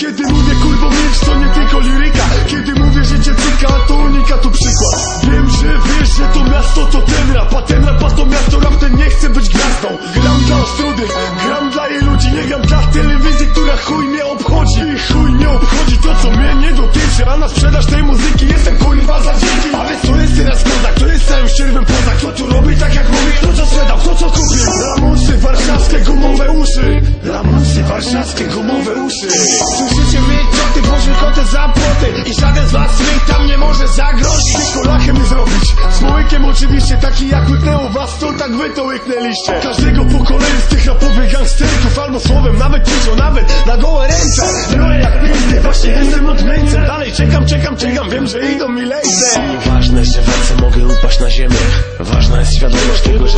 Kiedy mówię kurwo miecz to nie tylko liryka. Kiedy mówię życie cyka to unika tu przykład. Wiem, że wiesz, że to miasto to ten rap A ten rap a to miasto rap ten nie chcę być gwiazdą. Gram dla ostrudych, chuj mnie obchodzi chuj nie obchodzi. To co mnie nie dotyczy A na sprzedaż tej muzyki jestem kurwa za dzięki A więc to jest teraz kozak, to jest całym ścierwem pozak Kto tu robi tak jak mówi, kto co sprzedał, kto co kupił? Lamusy warszawskie gumowe uszy. Lamusy warszawskie gumowe uszy. Słyszycie mnie cioty, boże kotę za płoty. I żaden z was mi tam nie może zagrozić. Tylko lachę mi zrobić, z oczywiście Taki jak łyknęło was, to tak wy to łyknęliście. Każdego po kolei z tych rapowych czekam, czekam, czekam, wiem, że idą mi lejce. Ważne, że w mogę upaść na ziemię. Ważna jest świadomość tego,